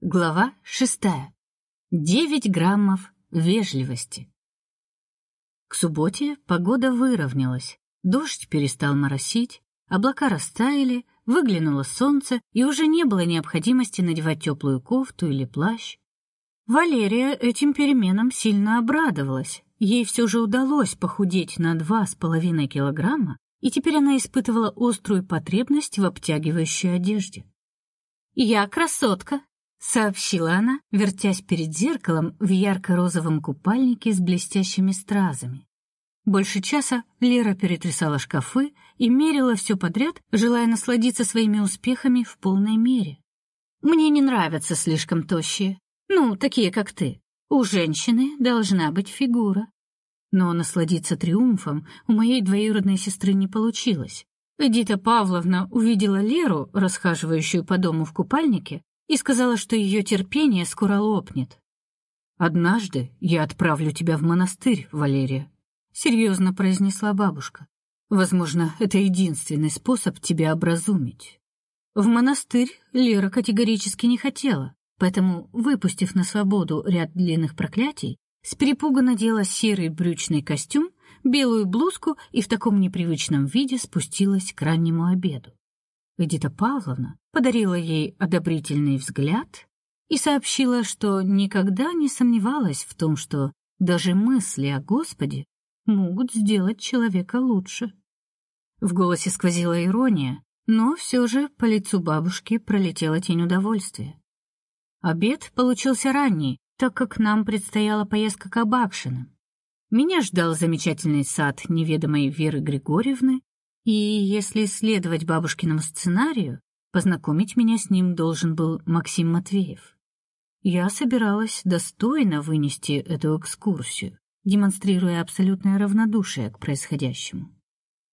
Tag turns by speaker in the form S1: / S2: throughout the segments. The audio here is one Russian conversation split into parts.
S1: Глава шестая. Девять граммов вежливости. К субботе погода выровнялась. Дождь перестал моросить, облака растаяли, выглянуло солнце, и уже не было необходимости надевать теплую кофту или плащ. Валерия этим переменам сильно обрадовалась. Ей все же удалось похудеть на два с половиной килограмма, и теперь она испытывала острую потребность в обтягивающей одежде. «Я красотка», сообщила она, вертясь перед зеркалом в ярко-розовом купальнике с блестящими стразами. Больше часа Лера перетрясала шкафы и мерила все подряд, желая насладиться своими успехами в полной мере. Мне не нравятся слишком тощие, ну, такие как ты. У женщины должна быть фигура. Но насладиться триумфом у моей двоюродной сестры не получилось. Эдита Павловна увидела Леру, расхаживающую по дому в купальнике, и сказала, что ее терпение скоро лопнет. Однажды я отправлю тебя в монастырь, Валерия, серьезно произнесла бабушка. Возможно, это единственный способ тебя образумить. В монастырь Лера категорически не хотела, поэтому, выпустив на свободу ряд длинных проклятий, с перепугу надела серый брючный костюм, белую блузку и в таком непривычном виде спустилась к раннему обеду. Эдита Павловна подарила ей одобрительный взгляд и сообщила, что никогда не сомневалась в том, что даже мысли о Господе могут сделать человека лучше. В голосе сквозила ирония, но все же по лицу бабушки пролетела тень удовольствия. Обед получился ранний, так как нам предстояла поездка к Абакшиным. Меня ждал замечательный сад неведомой Веры Григорьевны, и если следовать бабушкиному сценарию, познакомить меня с ним должен был Максим Матвеев. Я собиралась достойно вынести эту экскурсию, демонстрируя абсолютное равнодушие к происходящему.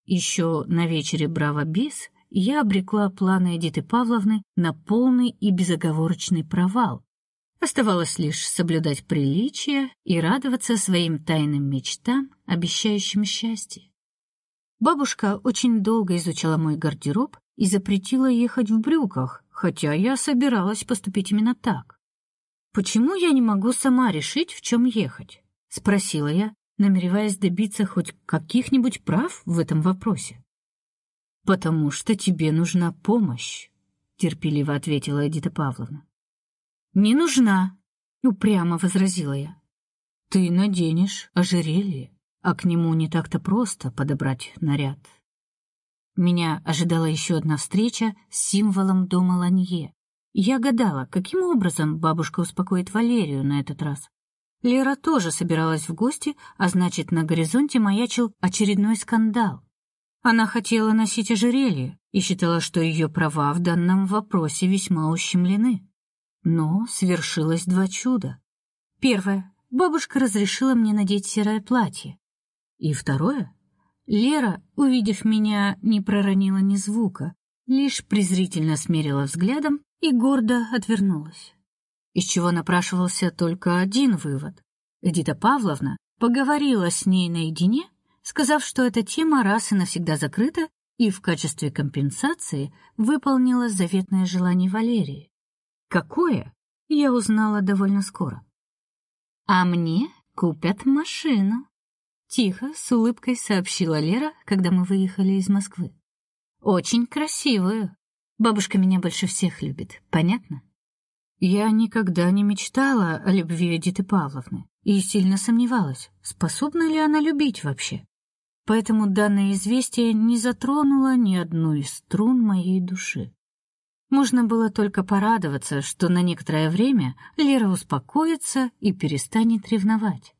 S1: Еще на вечере Браво Бис я обрекла планы Эдиты Павловны на полный и безоговорочный провал. Оставалось лишь соблюдать приличия и радоваться своим тайным мечтам, обещающим счастье. Бабушка очень долго изучала мой гардероб и запретила ехать в брюках, хотя я собиралась поступить именно так. Почему я не могу сама решить, в чем ехать? спросила я, намереваясь добиться хоть каких-нибудь прав в этом вопросе. Потому что тебе нужна помощь, терпеливо ответила Эдита Павловна. Не нужна, упрямо возразила я. Ты наденешь ожерелье а к нему не так-то просто подобрать наряд. Меня ожидала еще одна встреча с символом дома Ланье. Я гадала, каким образом бабушка успокоит Валерию на этот раз. Лера тоже собиралась в гости, а значит, на горизонте маячил очередной скандал. Она хотела носить ожерелье и считала, что ее права в данном вопросе весьма ущемлены. Но свершилось два чуда. Первое. Бабушка разрешила мне надеть серое платье. И второе, Лера, увидев меня, не проронила ни звука, лишь презрительно смерила взглядом и гордо отвернулась. Из чего напрашивался только один вывод. Эдита Павловна поговорила с ней наедине, сказав, что эта тема раз и навсегда закрыта, и в качестве компенсации выполнила заветное желание Валерии. Какое? Я узнала довольно скоро. А мне купят машину. Тихо, с улыбкой сообщила Лера, когда мы выехали из Москвы. Очень красивую. Бабушка меня больше всех любит, понятно? Я никогда не мечтала о любви Эдиты Павловны и сильно сомневалась, способна ли она любить вообще. Поэтому данное известие не затронуло ни одну из струн моей души. Можно было только порадоваться, что на некоторое время Лера успокоится и перестанет ревновать.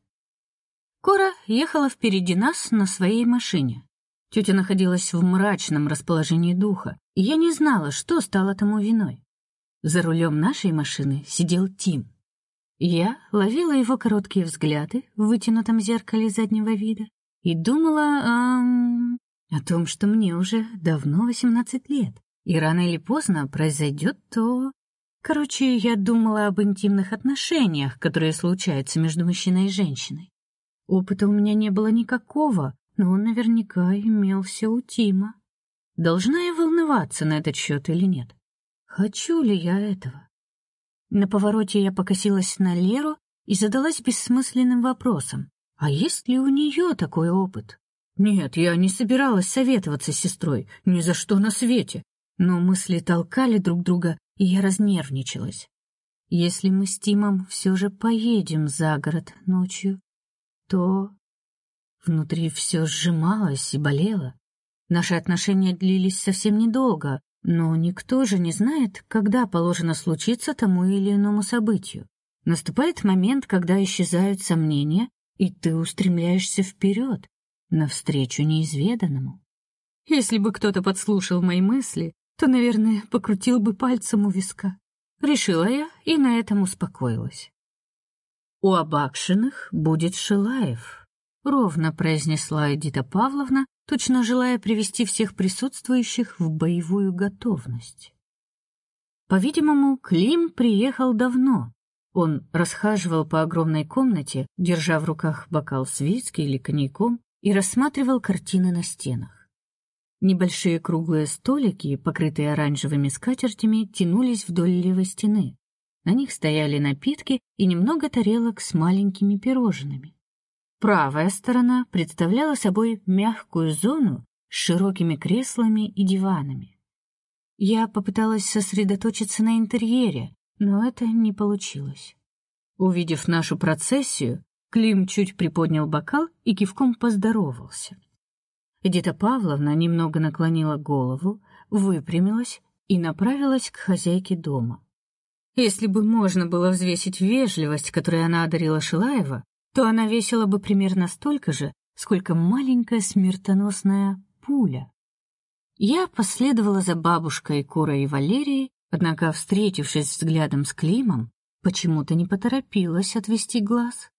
S1: Кора ехала впереди нас на своей машине. Тетя находилась в мрачном расположении духа, и я не знала, что стало тому виной. За рулем нашей машины сидел Тим. Я ловила его короткие взгляды в вытянутом зеркале заднего вида и думала о... о том, что мне уже давно 18 лет, и рано или поздно произойдет то... Короче, я думала об интимных отношениях, которые случаются между мужчиной и женщиной. Опыта у меня не было никакого, но он наверняка имелся у Тима. Должна я волноваться на этот счет или нет? Хочу ли я этого? На повороте я покосилась на Леру и задалась бессмысленным вопросом: а есть ли у нее такой опыт? Нет, я не собиралась советоваться с сестрой, ни за что на свете. Но мысли толкали друг друга, и я разнервничалась. Если мы с Тимом все же поедем за город ночью, то внутри все сжималось и болело. Наши отношения длились совсем недолго, но никто же не знает, когда положено случиться тому или иному событию. Наступает момент, когда исчезают сомнения, и ты устремляешься вперед, навстречу неизведанному. Если бы кто-то подслушал мои мысли, то, наверное, покрутил бы пальцем у виска. Решила я и на этом успокоилась. У Абакшиных будет Шилаев, ровно произнесла Эдита Павловна, точно желая привести всех присутствующих в боевую готовность. По-видимому, Клим приехал давно. Он расхаживал по огромной комнате, держа в руках бокал с виски или коньяком, и рассматривал картины на стенах. Небольшие круглые столики, покрытые оранжевыми скатертями, тянулись вдоль левой стены. На них стояли напитки и немного тарелок с маленькими пирожными. Правая сторона представляла собой мягкую зону с широкими креслами и диванами. Я попыталась сосредоточиться на интерьере, но это не получилось. Увидев нашу процессию, Клим чуть приподнял бокал и кивком поздоровался. Эдита Павловна немного наклонила голову, выпрямилась и направилась к хозяйке дома. Если бы можно было взвесить вежливость, которой она одарила Шилаева, то она весила бы примерно столько же, сколько маленькая смертоносная пуля. Я последовала за бабушкой Курой и Валерией, однако, встретившись взглядом с Климом, почему-то не поторопилась отвести глаз.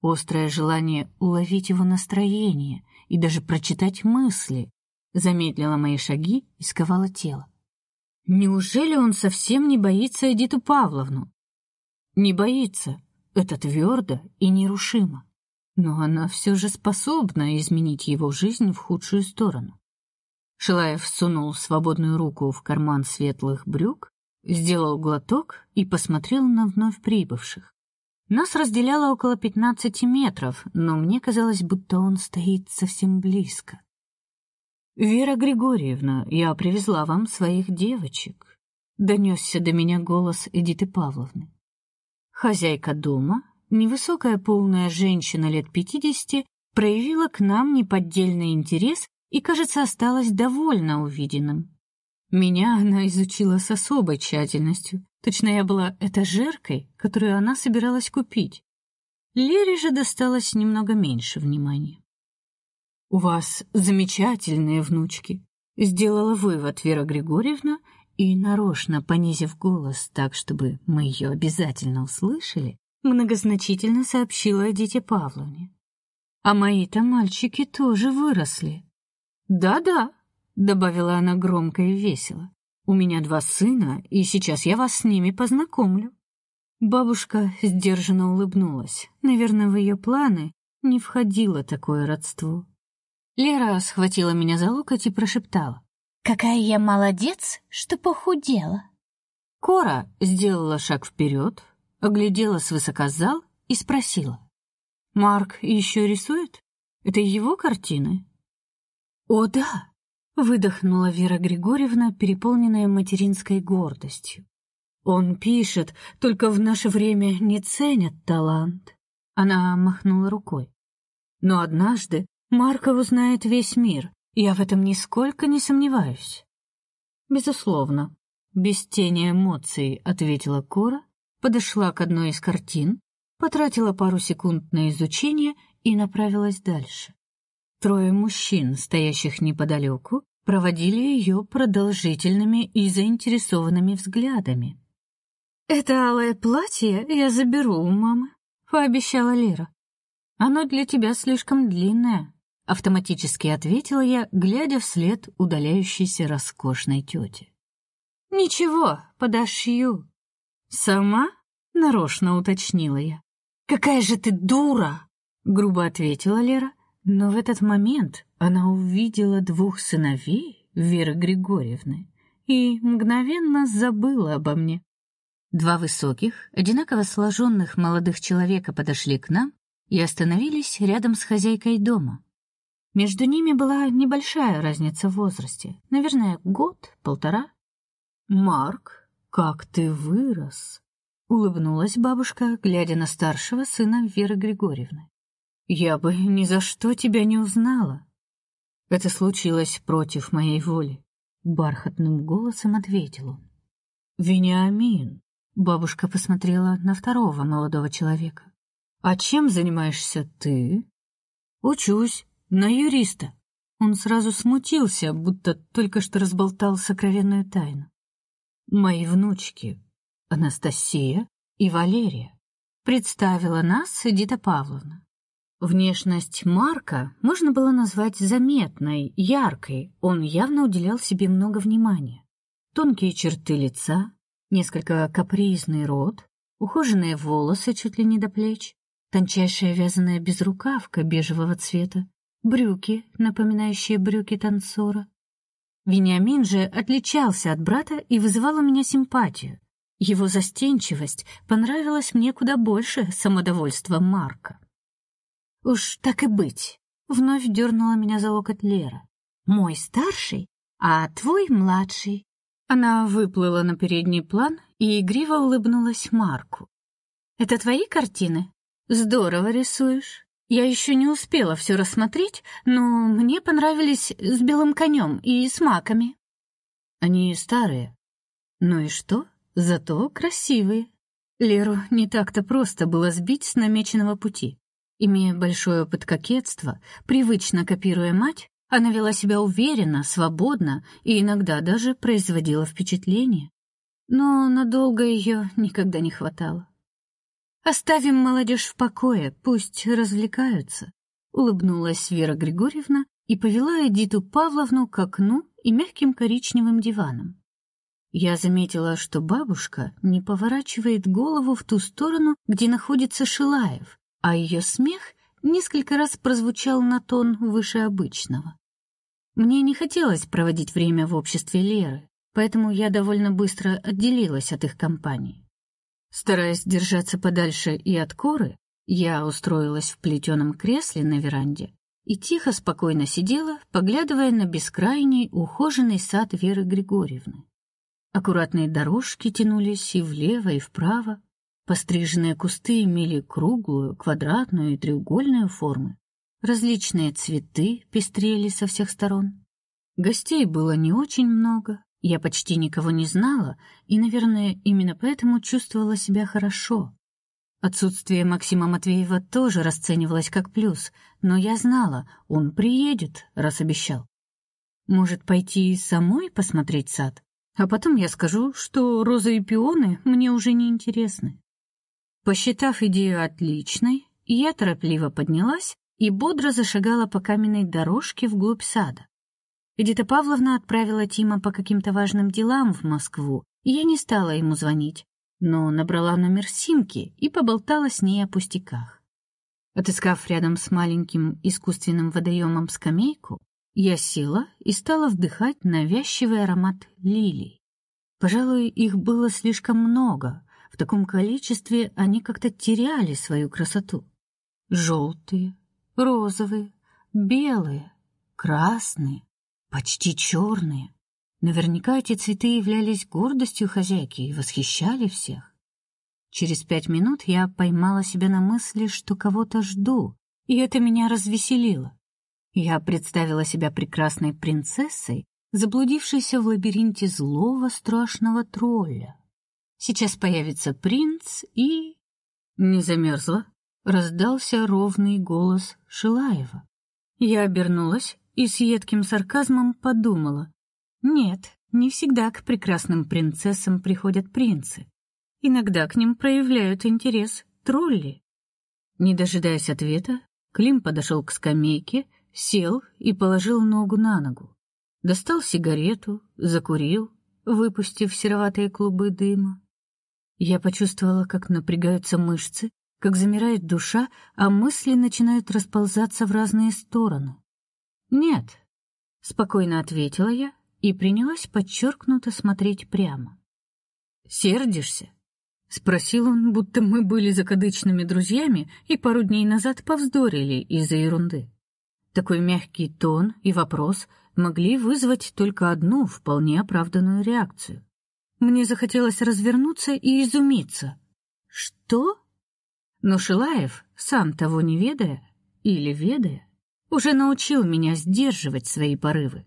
S1: Острое желание уловить его настроение и даже прочитать мысли замедлило мои шаги и сковало тело. Неужели он совсем не боится Эдиту Павловну? Не боится, это твердо и нерушимо. Но она все же способна изменить его жизнь в худшую сторону. Шилаев сунул свободную руку в карман светлых брюк, сделал глоток и посмотрел на вновь прибывших. Нас разделяло около пятнадцати метров, но мне казалось, будто он стоит совсем близко. Вера Григорьевна, я привезла вам своих девочек. Донесся до меня голос Эдиты Павловны. Хозяйка дома, невысокая полная женщина лет пятидесяти, проявила к нам неподдельный интерес и, кажется, осталась довольна увиденным. Меня она изучила с особой тщательностью. Точно я была этажеркой, которую она собиралась купить. Лере же досталось немного меньше внимания. У вас замечательные внучки, сделала вывод Вера Григорьевна и нарочно понизив голос так, чтобы мы ее обязательно услышали, многозначительно сообщила Эдите Павловне. А мои-то мальчики тоже выросли. Да-да, добавила она громко и весело. У меня два сына, и сейчас я вас с ними познакомлю. Бабушка сдержанно улыбнулась. Наверное, в ее планы не входило такое родство. Лера схватила меня за локоть и прошептала:
S2: Какая я молодец, что похудела.
S1: Кора сделала шаг вперед, оглядела свысока зал и спросила: "Марк еще рисует? Это его картины?" "О, да", выдохнула Вера Григорьевна, переполненная материнской гордостью. Он пишет, только в наше время не ценят талант. Она махнула рукой. Но однажды Марка узнает весь мир, я в этом нисколько не сомневаюсь. Безусловно, без тени эмоций ответила Кора, подошла к одной из картин, потратила пару секунд на изучение и направилась дальше. Трое мужчин, стоящих неподалеку, проводили ее продолжительными и заинтересованными взглядами. Это алое платье я заберу у мамы, пообещала Лера. Оно для тебя слишком длинное, автоматически ответила я, глядя вслед удаляющейся роскошной тете. Ничего, подошью. Сама? нарочно уточнила я. Какая же ты дура, грубо ответила Лера, но в этот момент она увидела двух сыновей Веры Григорьевны и мгновенно забыла обо мне. Два высоких, одинаково сложенных молодых человека подошли к нам и остановились рядом с хозяйкой дома. Между ними была небольшая разница в возрасте, наверное, год, полтора. Марк, как ты вырос, улыбнулась бабушка, глядя на старшего сына Веры Григорьевны. Я бы ни за что тебя не узнала. Это случилось против моей воли, бархатным голосом ответил он. Вениамин, Бабушка посмотрела на второго молодого человека. А чем занимаешься ты? Учусь на юриста. Он сразу смутился, будто только что разболтал сокровенную тайну. Мои внучки Анастасия и Валерия представила нас Эдита Павловна. Внешность Марка можно было назвать заметной, яркой. Он явно уделял себе много внимания. Тонкие черты лица, несколько капризный рот, ухоженные волосы чуть ли не до плеч, тончайшая вязаная безрукавка бежевого цвета, брюки, напоминающие брюки танцора. Вениамин же отличался от брата и вызывал у меня симпатию. Его застенчивость понравилась мне куда больше самодовольства Марка. Уж так и быть, вновь дернула меня за локоть Лера. Мой старший, а твой младший. Она выплыла на передний план и игриво улыбнулась Марку. Это твои картины? Здорово рисуешь. Я еще не успела все рассмотреть, но мне понравились с белым конем и с маками. Они старые. Ну и что? Зато красивые. Леру не так-то просто было сбить с намеченного пути. Имея большой опыт кокетства, привычно копируя мать, она вела себя уверенно, свободно и иногда даже производила впечатление. Но надолго ее никогда не хватало. Оставим молодежь в покое, пусть развлекаются, улыбнулась Вера Григорьевна и повела Эдиту Павловну к окну и мягким коричневым диваном. Я заметила, что бабушка не поворачивает голову в ту сторону, где находится Шилаев, а ее смех несколько раз прозвучал на тон выше обычного. Мне не хотелось проводить время в обществе Леры, поэтому я довольно быстро отделилась от их компании. Стараясь держаться подальше и от Коры, я устроилась в плетеном кресле на веранде и тихо, спокойно сидела, поглядывая на бескрайний ухоженный сад Веры Григорьевны. Аккуратные дорожки тянулись и влево, и вправо. Постриженные кусты имели круглую, квадратную и треугольную формы, Различные цветы пестрели со всех сторон. Гостей было не очень много. Я почти никого не знала, и, наверное, именно поэтому чувствовала себя хорошо. Отсутствие Максима Матвеева тоже расценивалось как плюс, но я знала, он приедет, раз обещал. Может, пойти самой посмотреть сад? А потом я скажу, что розы и пионы мне уже не интересны. Посчитав идею отличной, я торопливо поднялась и бодро зашагала по каменной дорожке вглубь сада. Эдита Павловна отправила Тима по каким-то важным делам в Москву, и я не стала ему звонить, но набрала номер Симки и поболтала с ней о пустяках. Отыскав рядом с маленьким искусственным водоемом скамейку, я села и стала вдыхать навязчивый аромат лилий. Пожалуй, их было слишком много. В таком количестве они как-то теряли свою красоту. Желтые, розовые, белые, красные, почти черные. Наверняка эти цветы являлись гордостью хозяйки и восхищали всех. Через пять минут я поймала себя на мысли, что кого-то жду, и это меня развеселило. Я представила себя прекрасной принцессой, заблудившейся в лабиринте злого страшного тролля. Сейчас появится принц и... Не замерзла? раздался ровный голос Шилаева. Я обернулась и с едким сарказмом подумала: нет, не всегда к прекрасным принцессам приходят принцы. Иногда к ним проявляют интерес тролли. Не дожидаясь ответа, Клим подошел к скамейке, сел и положил ногу на ногу. Достал сигарету, закурил, выпустив сероватые клубы дыма. Я почувствовала, как напрягаются мышцы, как замирает душа, а мысли начинают расползаться в разные стороны. Нет, спокойно ответила я и принялась подчеркнуто смотреть прямо. Сердишься? спросил он, будто мы были закадычными друзьями и пару дней назад повздорили из-за ерунды. Такой мягкий тон и вопрос могли вызвать только одну вполне оправданную реакцию. Мне захотелось развернуться и изумиться. Что? Но Шилаев, сам того не ведая или ведая, уже научил меня сдерживать свои порывы.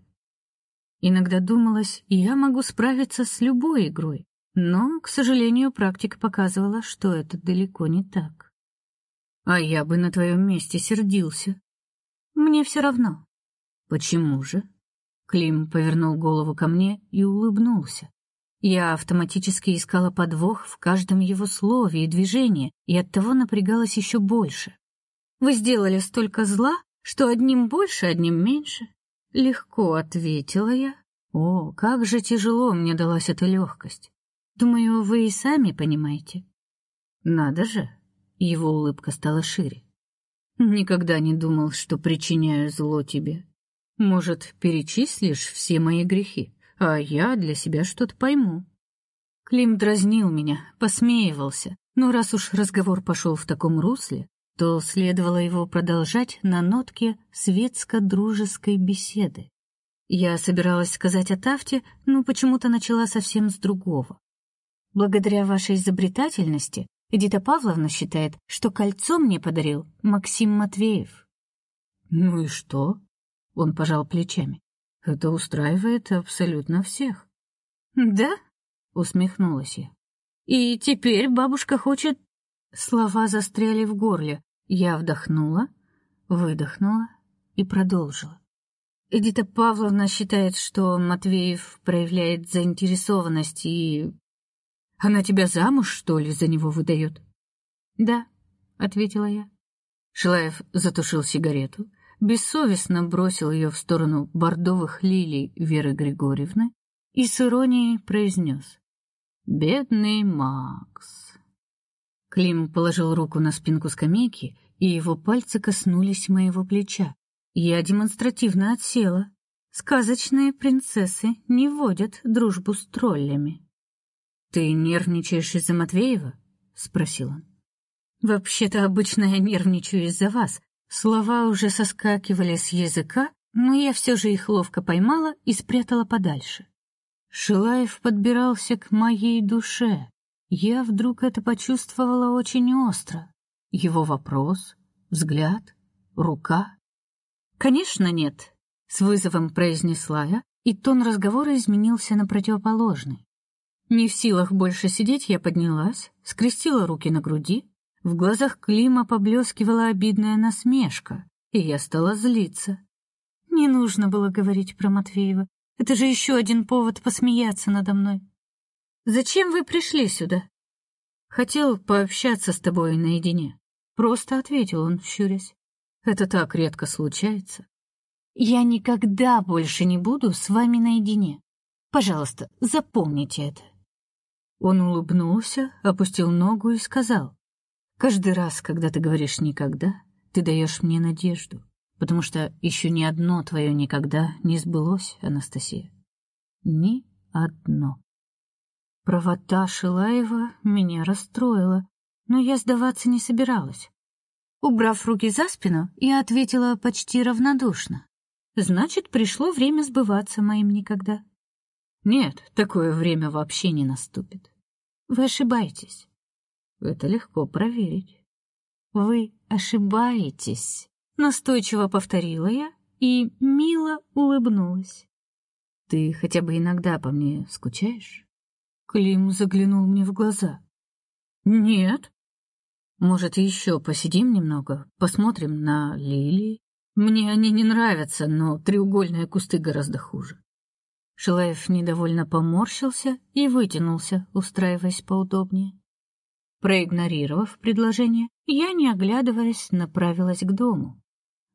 S1: Иногда думалось, я могу справиться с любой игрой, но, к сожалению, практика показывала, что это далеко не так. А я бы на твоем месте сердился. Мне все равно. Почему же? Клим повернул голову ко мне и улыбнулся. Я автоматически искала подвох в каждом его слове и движении, и оттого напрягалась еще больше. Вы сделали столько зла, что одним больше, одним меньше. Легко ответила я. О, как же тяжело мне далась эта легкость. Думаю, вы и сами понимаете. Надо же. Его улыбка стала шире. Никогда не думал, что причиняю зло тебе. Может, перечислишь все мои грехи, а я для себя что-то пойму. Клим дразнил меня, посмеивался. Но раз уж разговор пошел в таком русле, то следовало его продолжать на нотке светско-дружеской беседы. Я собиралась сказать о Тафте, но почему-то начала совсем с другого. Благодаря вашей изобретательности Эдита Павловна считает, что кольцо мне подарил Максим Матвеев. Ну и что? Он пожал плечами. Это устраивает абсолютно всех. Да? усмехнулась я. И теперь бабушка хочет Слова застряли в горле, я вдохнула, выдохнула и продолжила. Эдита Павловна считает, что Матвеев проявляет заинтересованность и она тебя замуж, что ли, за него выдает?» Да, ответила я. Шилаев затушил сигарету, бессовестно бросил ее в сторону бордовых лилий Веры Григорьевны и с иронией произнес: "Бедный Макс". Клим положил руку на спинку скамейки, и его пальцы коснулись моего плеча. Я демонстративно отсела. Сказочные принцессы не водят дружбу с троллями. Ты нервничаешь из-за Матвеева? спросил он. Вообще-то обычно я нервничаю из-за вас. Слова уже соскакивали с языка, но я все же их ловко поймала и спрятала подальше. Шилаев подбирался к моей душе. Я вдруг это почувствовала очень остро. Его вопрос, взгляд, рука. Конечно, нет, с вызовом произнесла я, и тон разговора изменился на противоположный. Не в силах больше сидеть, я поднялась, скрестила руки на груди. В глазах Клима поблескивала обидная насмешка, и я стала злиться. Не нужно было говорить про Матвеева. Это же еще один повод посмеяться надо мной. Зачем вы пришли сюда? Хотел пообщаться с тобой наедине. Просто ответил он, щурясь. Это так редко случается. Я никогда больше не буду с вами наедине. Пожалуйста, запомните это. Он улыбнулся, опустил ногу и сказал: "Каждый раз, когда ты говоришь никогда, ты даешь мне надежду, потому что еще ни одно твое никогда не сбылось, Анастасия. Ни одно". Правота Шилаева меня расстроила, но я сдаваться не собиралась. Убрав руки за спину, я ответила почти равнодушно: "Значит, пришло время сбываться моим никогда". Нет, такое время вообще не наступит. Вы ошибаетесь. Это легко проверить. Вы ошибаетесь, настойчиво повторила я и мило улыбнулась. Ты хотя бы иногда по мне скучаешь? Клим заглянул мне в глаза. Нет. Может, еще посидим немного, посмотрим на лилии? Мне они не нравятся, но треугольные кусты гораздо хуже. Шилаев недовольно поморщился и вытянулся, устраиваясь поудобнее. Проигнорировав предложение, я, не оглядываясь, направилась к дому.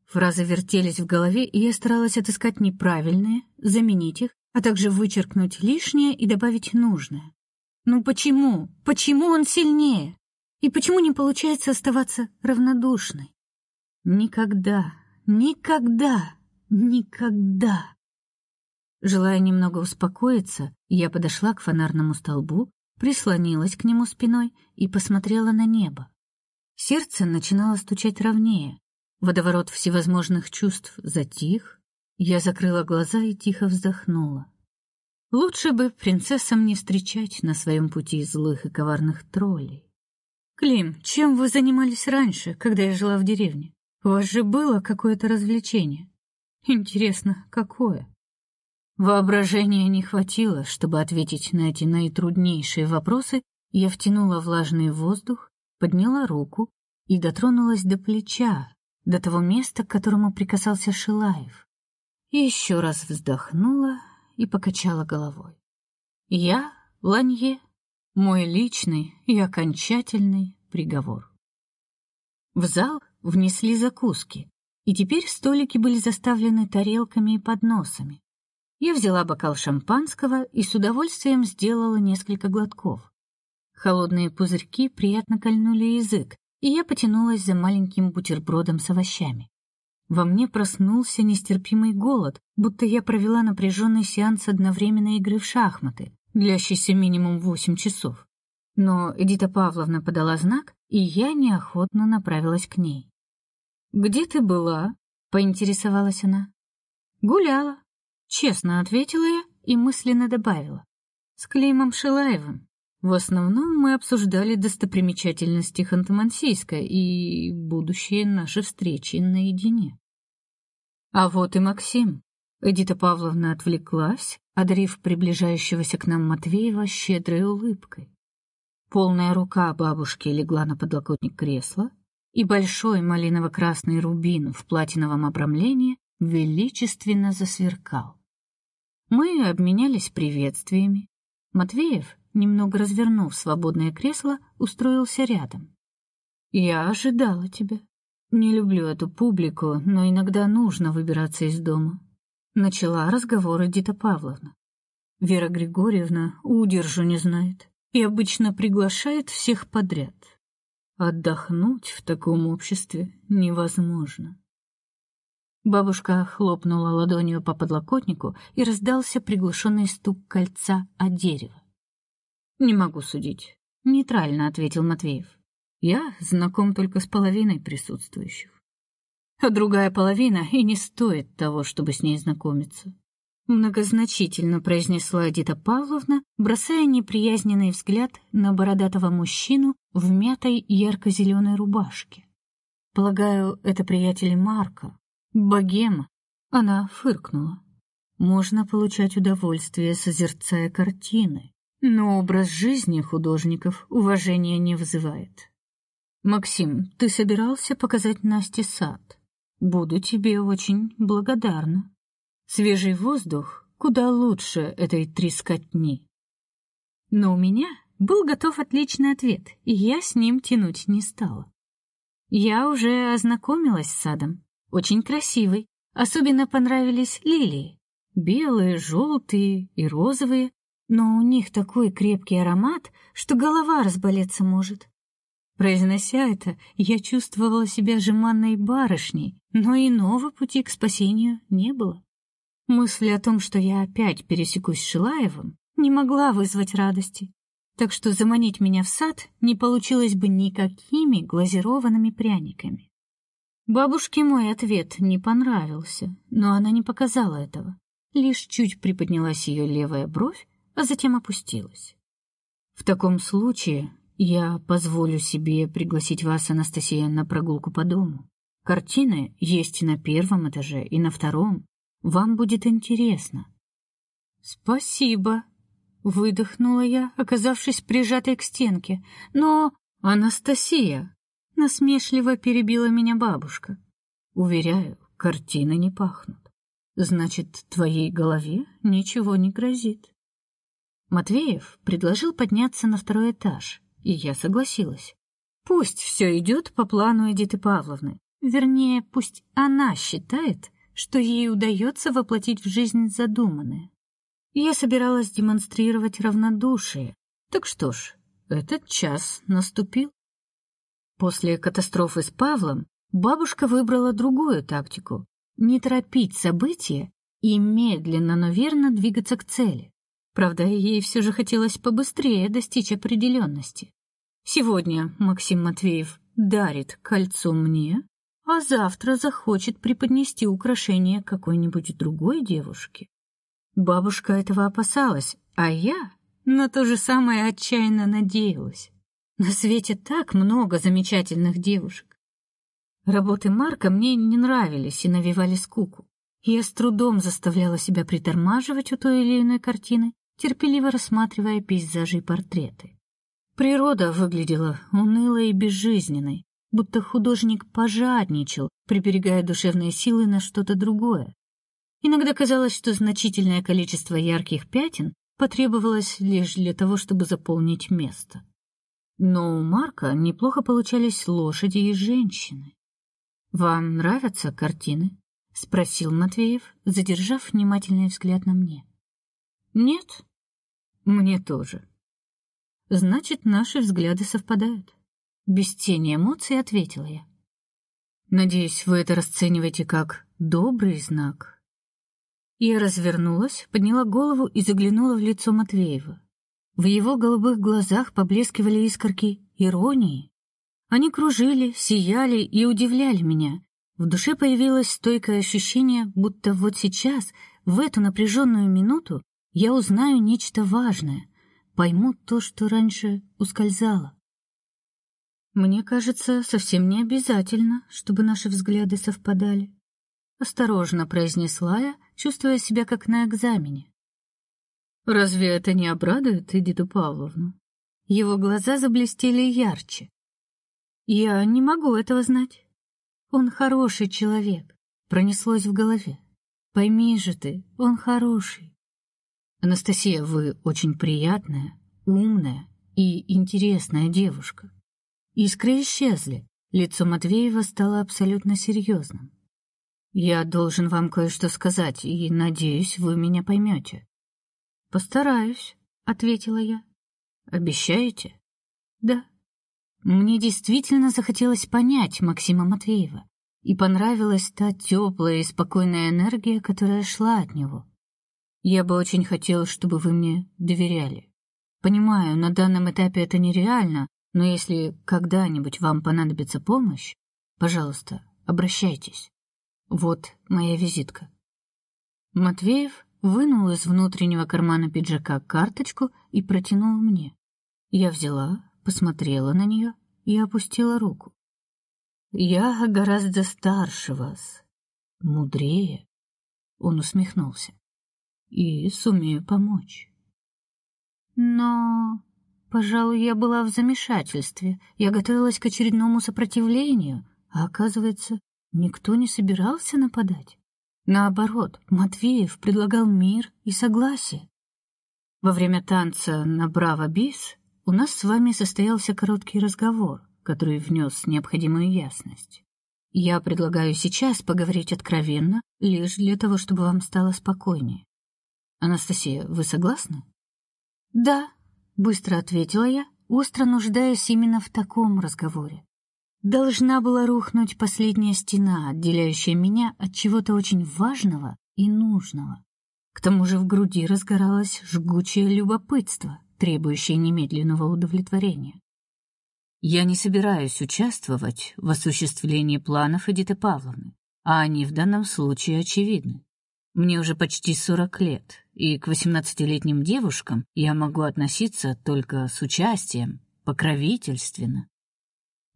S1: Фразы вертелись в голове, и я старалась отыскать неправильные, заменить их, а также вычеркнуть лишнее и добавить нужное. Ну почему? Почему он сильнее? И почему не получается оставаться равнодушной? Никогда, никогда, никогда. Желая немного успокоиться, я подошла к фонарному столбу, прислонилась к нему спиной и посмотрела на небо. Сердце начинало стучать ровнее. Водоворот всевозможных чувств затих. Я закрыла глаза и тихо вздохнула. Лучше бы принцессам не встречать на своем пути злых и коварных троллей. Клим, чем вы занимались раньше, когда я жила в деревне? У вас же было какое-то развлечение. Интересно, какое? Воображения не хватило, чтобы ответить на эти наитруднейшие вопросы. Я втянула влажный воздух, подняла руку и дотронулась до плеча, до того места, к которому прикасался Шилаев. И еще раз вздохнула и покачала головой. Я Ланье, мой личный и окончательный приговор. В зал внесли закуски, и теперь столики были заставлены тарелками и подносами. Я взяла бокал шампанского и с удовольствием сделала несколько глотков. Холодные пузырьки приятно кольнули язык, и я потянулась за маленьким бутербродом с овощами. Во мне проснулся нестерпимый голод, будто я провела напряженный сеанс одновременной игры в шахматы, длящийся минимум восемь часов. Но Эдита Павловна подала знак, и я неохотно направилась к ней. «Где ты была?» — поинтересовалась она. «Гуляла», — честно ответила я и мысленно добавила. «С Климом Шилаевым. В основном мы обсуждали достопримечательности Ханты-Мансийска и будущие наши встречи наедине». А вот и Максим. Эдита Павловна отвлеклась, одарив приближающегося к нам Матвеева щедрой улыбкой. Полная рука бабушки легла на подлокотник кресла, и большой малиново-красный рубин в платиновом обрамлении величественно засверкал. Мы обменялись приветствиями. Матвеев, немного развернув свободное кресло, устроился рядом. Я ожидала тебя. Не люблю эту публику, но иногда нужно выбираться из дома. Начала разговор Эдита Павловна. Вера Григорьевна удержу не знает и обычно приглашает всех подряд. Отдохнуть в таком обществе невозможно. Бабушка хлопнула ладонью по подлокотнику, и раздался приглушенный стук кольца о дерево. Не могу судить, нейтрально ответил Матвеев. Я знаком только с половиной присутствующих. А другая половина и не стоит того, чтобы с ней знакомиться многозначительно произнесла Эдита Павловна, бросая неприязненный взгляд на бородатого мужчину в мятой ярко-зеленой рубашке. Полагаю, это приятель Марка, богема. Она фыркнула. Можно получать удовольствие, созерцая картины, но образ жизни художников уважения не вызывает. Максим, ты собирался показать Насте сад? Буду тебе очень благодарна. Свежий воздух куда лучше этой трескотни. Но у меня был готов отличный ответ, и я с ним тянуть не стала. Я уже ознакомилась с садом. Очень красивый. Особенно понравились лилии. Белые, желтые и розовые, но у них такой крепкий аромат, что голова разболеться может. Произнося это, я чувствовала себя жеманной барышней, но иного пути к спасению не было. Мысль о том, что я опять пересекусь с Шилаевым, не могла вызвать радости. Так что заманить меня в сад не получилось бы никакими глазированными пряниками. Бабушке мой ответ не понравился, но она не показала этого. Лишь чуть приподнялась ее левая бровь, а затем опустилась. В таком случае я позволю себе пригласить вас, Анастасия, на прогулку по дому. Картины есть на первом этаже и на втором, вам будет интересно. Спасибо, выдохнула я, оказавшись прижатой к стенке. Но Анастасия насмешливо перебила меня бабушка. Уверяю, картины не пахнут. Значит, твоей голове ничего не грозит. Матвеев предложил подняться на второй этаж, и я согласилась. Пусть все идет по плану Эдиты Павловны. Вернее, пусть она считает, что ей удается воплотить в жизнь задуманное. Я собиралась демонстрировать равнодушие. Так что ж, этот час наступил. После катастрофы с Павлом бабушка выбрала другую тактику не торопить события и медленно, но верно двигаться к цели. Правда, ей все же хотелось побыстрее достичь определенности. Сегодня Максим Матвеев дарит кольцо мне, а завтра захочет преподнести украшение какой-нибудь другой девушке. Бабушка этого опасалась, а я на то же самое отчаянно надеялась. На свете так много замечательных девушек. Работы Марка мне не нравились и навевали скуку. Я с трудом заставляла себя притормаживать у той или иной картины, терпеливо рассматривая пейзажи и портреты. Природа выглядела унылой и безжизненной, будто художник пожадничал, приберегая душевные силы на что-то другое. Иногда казалось, что значительное количество ярких пятен потребовалось лишь для того, чтобы заполнить место. Но у Марка неплохо получались лошади и женщины. Вам нравятся картины? спросил Матвеев, задержав внимательный взгляд на мне. Нет. Мне тоже. Значит, наши взгляды совпадают. Без тени эмоций ответила я. Надеюсь, вы это расцениваете как добрый знак. Я развернулась, подняла голову и заглянула в лицо Матвеева. В его голубых глазах поблескивали искорки иронии. Они кружили, сияли и удивляли меня. В душе появилось стойкое ощущение, будто вот сейчас, в эту напряженную минуту, я узнаю нечто важное, пойму то, что раньше ускользало. Мне кажется, совсем не обязательно, чтобы наши взгляды совпадали, осторожно произнесла я, чувствуя себя как на экзамене. Разве это не обрадует Эдиту Павловну? Его глаза заблестели ярче. Я не могу этого знать. Он хороший человек, пронеслось в голове. Пойми же ты, он хороший. Анастасия, вы очень приятная, умная и интересная девушка. Искры исчезли. Лицо Матвеева стало абсолютно серьезным. Я должен вам кое-что сказать, и надеюсь, вы меня поймете. Постараюсь, ответила я. Обещаете? Да. Мне действительно захотелось понять Максима Матвеева, и понравилась та теплая и спокойная энергия, которая шла от него. Я бы очень хотел, чтобы вы мне доверяли. Понимаю, на данном этапе это нереально, но если когда-нибудь вам понадобится помощь, пожалуйста, обращайтесь. Вот моя визитка. Матвеев вынул из внутреннего кармана пиджака карточку и протянул мне. Я взяла, посмотрела на нее и опустила руку. Я гораздо старше вас, мудрее. Он усмехнулся. И сумею помочь. Но Пожалуй, я была в замешательстве. Я готовилась к очередному сопротивлению, а оказывается, никто не собирался нападать. Наоборот, Матвеев предлагал мир и согласие. Во время танца на Браво Бис у нас с вами состоялся короткий разговор, который внес необходимую ясность. Я предлагаю сейчас поговорить откровенно, лишь для того, чтобы вам стало спокойнее. Анастасия, вы согласны? Да, быстро ответила я, остро нуждаясь именно в таком разговоре. Должна была рухнуть последняя стена, отделяющая меня от чего-то очень важного и нужного. К тому же в груди разгоралось жгучее любопытство, требующее немедленного удовлетворения. Я не собираюсь участвовать в осуществлении планов Эдиты Павловны, а они в данном случае очевидны. Мне уже почти сорок лет, и к восемнадцатилетним девушкам я могу относиться только с участием, покровительственно.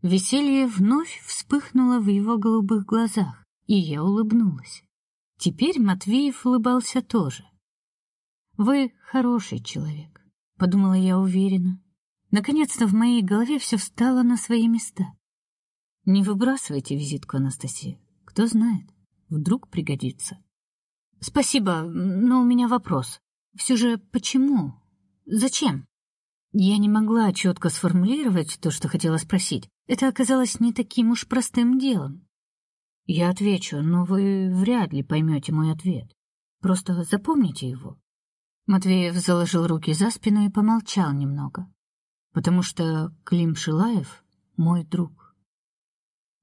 S1: Веселье вновь вспыхнуло в его голубых глазах, и я улыбнулась. Теперь Матвеев улыбался тоже. Вы хороший человек, подумала я уверенно. Наконец-то в моей голове все встало на свои места. Не выбрасывайте визитку, Анастасия. Кто знает, вдруг пригодится. Спасибо, но у меня вопрос. Все же почему? Зачем? Я не могла четко сформулировать то, что хотела спросить. Это оказалось не таким уж простым делом. Я отвечу, но вы вряд ли поймете мой ответ. Просто запомните его. Матвеев заложил руки за спину и помолчал немного, потому что Клим Шилаев мой друг.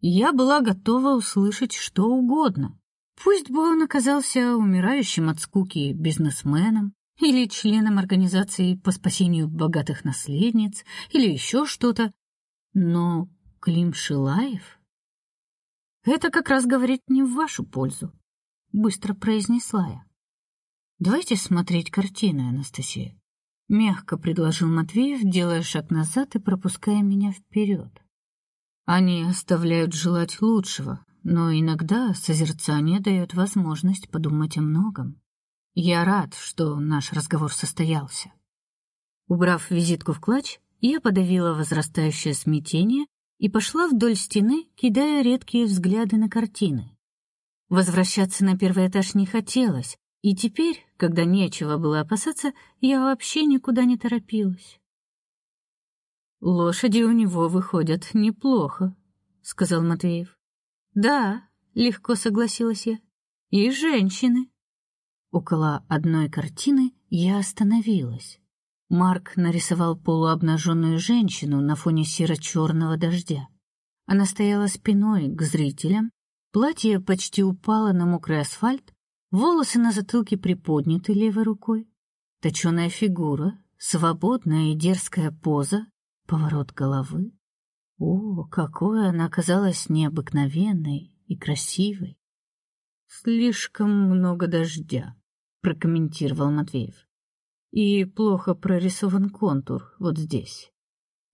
S1: Я была готова услышать что угодно, Пусть бы он оказался умирающим от скуки бизнесменом, или членом организации по спасению богатых наследниц, или еще что-то. Но Клим Шилаев это как раз говорит не в вашу пользу, быстро произнесла я. Давайте смотреть картины, Анастасия, мягко предложил Матвеев, делая шаг назад и пропуская меня вперед. Они оставляют желать лучшего, но иногда созерцание дает возможность подумать о многом. Я рад, что наш разговор состоялся. Убрав визитку в клатч, я подавила возрастающее смятение и пошла вдоль стены, кидая редкие взгляды на картины. Возвращаться на первый этаж не хотелось, и теперь, когда нечего было опасаться, я вообще никуда не торопилась. Лошади у него выходят неплохо, сказал Матвеев. Да, легко согласилась я. И женщины. Около одной картины я остановилась. Марк нарисовал полуобнаженную женщину на фоне серо черного дождя. Она стояла спиной к зрителям, платье почти упало на мокрый асфальт, волосы на затылке приподняты левой рукой, точёная фигура, свободная и дерзкая поза, поворот головы. О, какой она оказалась необыкновенной и красивой. Слишком много дождя, прокомментировал Матвеев. И плохо прорисован контур вот здесь.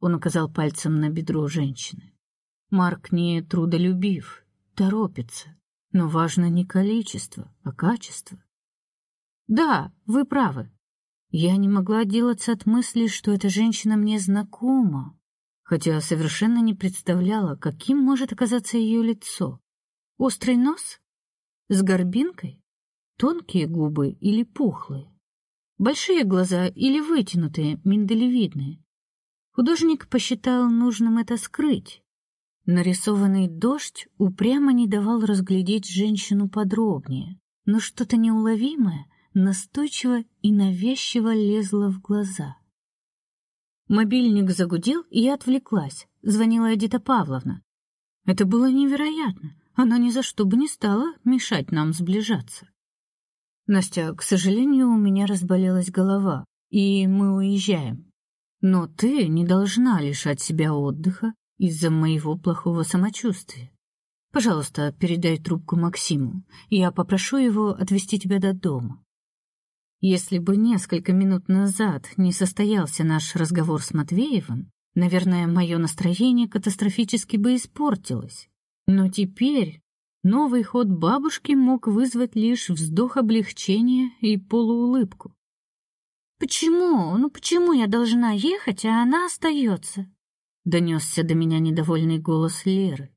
S1: Он указал пальцем на бедро женщины. Марк не трудолюбив, торопится, но важно не количество, а качество. Да, вы правы. Я не могла отделаться от мысли, что эта женщина мне знакома, хотя совершенно не представляла, каким может оказаться ее лицо. Острый нос с горбинкой, тонкие губы или пухлые, большие глаза или вытянутые, миндалевидные. Художник посчитал нужным это скрыть. Нарисованный дождь упрямо не давал разглядеть женщину подробнее, но что-то неуловимое настойчиво и навязчиво лезло в глаза. Мобильник загудел, и я отвлеклась. Звонила Эдита Павловна. Это было невероятно. Она ни за что бы не стала мешать нам сближаться. Настя, к сожалению, у меня разболелась голова, и мы уезжаем. Но ты не должна лишать себя отдыха из-за моего плохого самочувствия. Пожалуйста, передай трубку Максиму. Я попрошу его отвезти тебя до дома. Если бы несколько минут назад не состоялся наш разговор с Матвеевым, наверное, мое настроение катастрофически бы испортилось. Но теперь новый ход бабушки мог вызвать лишь вздох облегчения и полуулыбку. Почему? Ну почему я должна ехать, а она остается? Донесся до меня недовольный голос Леры.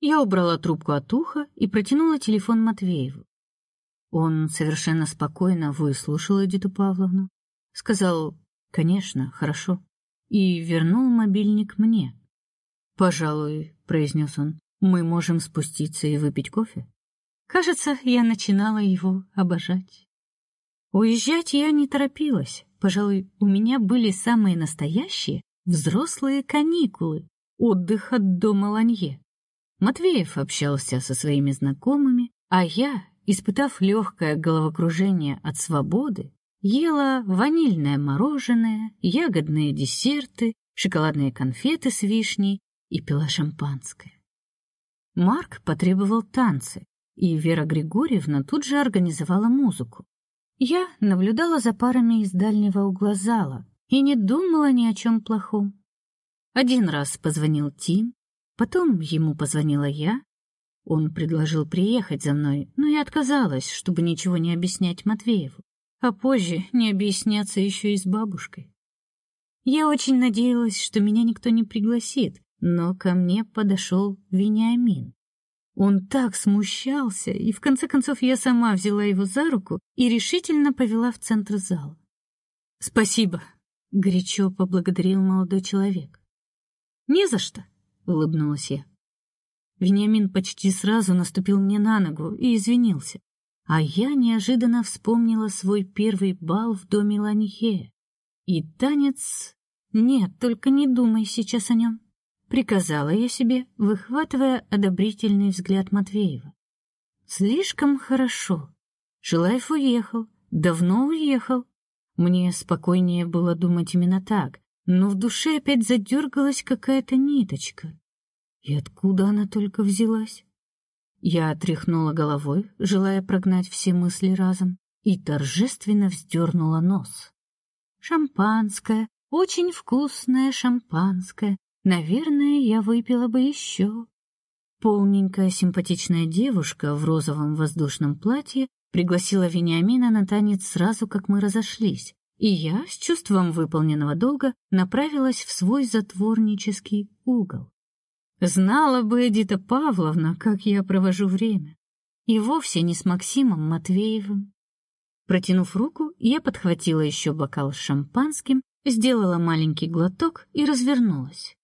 S1: Я убрала трубку от уха и протянула телефон Матвееву. Он совершенно спокойно выслушал Эдиту Павловну, сказал: "Конечно, хорошо" и вернул мобильник мне. "Пожалуй", произнес он. "Мы можем спуститься и выпить кофе". Кажется, я начинала его обожать. Уезжать я не торопилась. Пожалуй, у меня были самые настоящие взрослые каникулы, отдых от дома Ланье. Матвеев общался со своими знакомыми, а я испытав легкое головокружение от свободы, ела ванильное мороженое, ягодные десерты, шоколадные конфеты с вишней и пила шампанское. Марк потребовал танцы, и Вера Григорьевна тут же организовала музыку. Я наблюдала за парами из дальнего угла зала и не думала ни о чем плохом. Один раз позвонил Тим, потом ему позвонила я, он предложил приехать за мной, но я отказалась, чтобы ничего не объяснять Матвееву, а позже не объясняться еще и с бабушкой. Я очень надеялась, что меня никто не пригласит, но ко мне подошел Вениамин. Он так смущался, и в конце концов я сама взяла его за руку и решительно повела в центр зала. "Спасибо", горячо поблагодарил молодой человек. "Не за что", улыбнулась я. Вениамин почти сразу наступил мне на ногу и извинился. А я неожиданно вспомнила свой первый бал в доме Ланье. И танец... Нет, только не думай сейчас о нем. Приказала я себе, выхватывая одобрительный взгляд Матвеева. Слишком хорошо. Шилаев уехал, давно уехал. Мне спокойнее было думать именно так, но в душе опять задергалась какая-то ниточка. И откуда она только взялась? Я отряхнула головой, желая прогнать все мысли разом, и торжественно вздернула нос. Шампанское, очень вкусное шампанское. Наверное, я выпила бы еще. Полненькая симпатичная девушка в розовом воздушном платье пригласила Вениамина на танец сразу, как мы разошлись, и я с чувством выполненного долга направилась в свой затворнический угол. Знала бы Эдита Павловна, как я провожу время, и вовсе не с Максимом Матвеевым. Протянув руку, я подхватила еще бокал с шампанским, сделала маленький глоток и развернулась.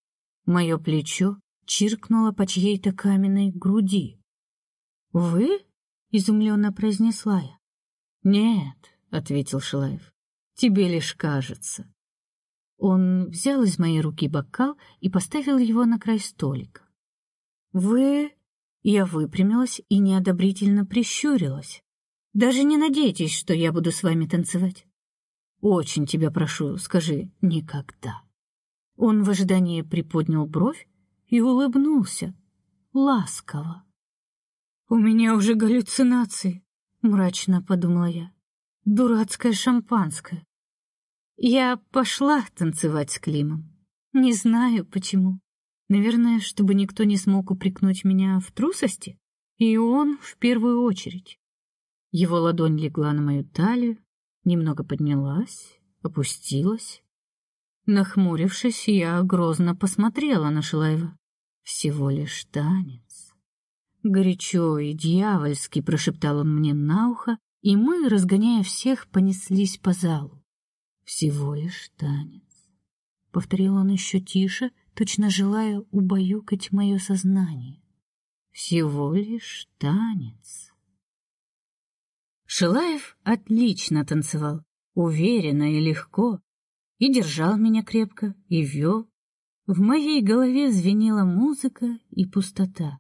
S1: Мое плечо чиркнуло по чьей-то каменной груди. "Вы?" изумленно произнесла я. "Нет", ответил Шилаев. "Тебе лишь кажется". Он взял из моей руки бокал и поставил его на край столика. Вы Я выпрямилась и неодобрительно прищурилась. Даже не надейтесь, что я буду с вами танцевать. Очень тебя прошу, скажи никогда. Он в ожидании приподнял бровь и улыбнулся ласково. У меня уже галлюцинации, мрачно подумала я. Дурацкое шампанское. Я пошла танцевать с Климом. Не знаю почему. Наверное, чтобы никто не смог упрекнуть меня в трусости, и он в первую очередь. Его ладонь легла на мою талию, немного поднялась, опустилась. Нахмурившись, я грозно посмотрела на Шилаева. Всего лишь танец. Горячо и дьявольски прошептал он мне на ухо, и мы, разгоняя всех, понеслись по залу. Всего лишь танец. Повторил он еще тише, точно желая убаюкать мое сознание. Всего лишь танец. Шилаев отлично танцевал, уверенно и легко, и держал меня крепко, и вел. В моей голове звенела музыка и пустота.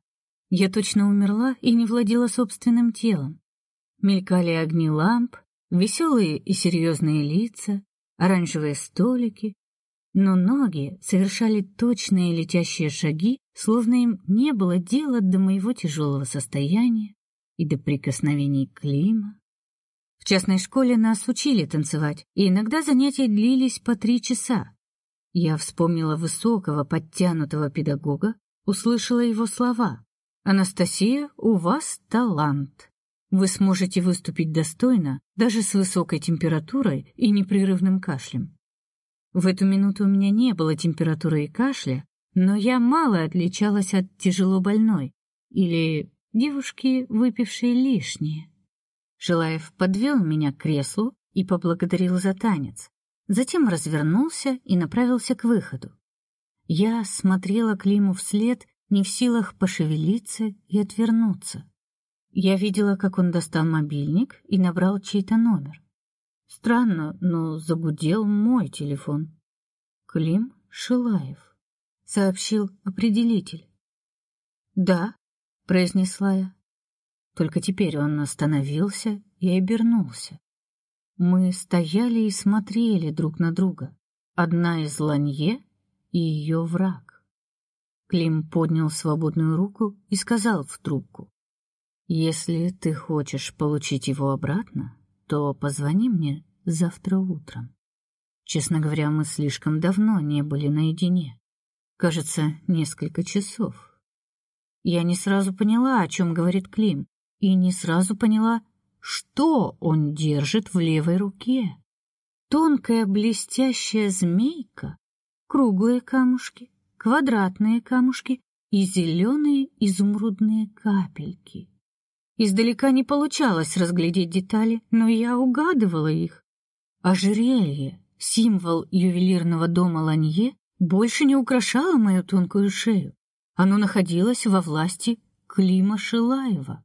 S1: Я точно умерла и не владела собственным телом. Мелькали огни ламп, веселые и серьезные лица, оранжевые столики, но ноги совершали точные летящие шаги, словно им не было дела до моего тяжелого состояния и до прикосновений Клима. В частной школе нас учили танцевать, и иногда занятия длились по три часа. Я вспомнила высокого, подтянутого педагога, услышала его слова: "Анастасия, у вас талант. Вы сможете выступить достойно, даже с высокой температурой и непрерывным кашлем. В эту минуту у меня не было температуры и кашля, но я мало отличалась от тяжело больной или девушки, выпившей лишнее. Желаев подвел меня к креслу и поблагодарил за танец. Затем развернулся и направился к выходу. Я смотрела Климу вслед, не в силах пошевелиться и отвернуться. Я видела, как он достал мобильник и набрал чей-то номер. Странно, но загудел мой телефон. Клим Шилаев, сообщил определитель. "Да", произнесла я. Только теперь он остановился и обернулся. Мы стояли и смотрели друг на друга. Одна из Ланье и ее враг. Клим поднял свободную руку и сказал в трубку: если ты хочешь получить его обратно, то позвони мне завтра утром. Честно говоря, мы слишком давно не были наедине. Кажется, несколько часов. Я не сразу поняла, о чем говорит Клим, и не сразу поняла, что он держит в левой руке. Тонкая блестящая змейка, круглые камушки, квадратные камушки и зеленые изумрудные капельки. Издалека не получалось разглядеть детали, но я угадывала их. Ожерелье, символ ювелирного дома Ланье, больше не украшало мою тонкую шею. Оно находилось во власти Клима Шилаева.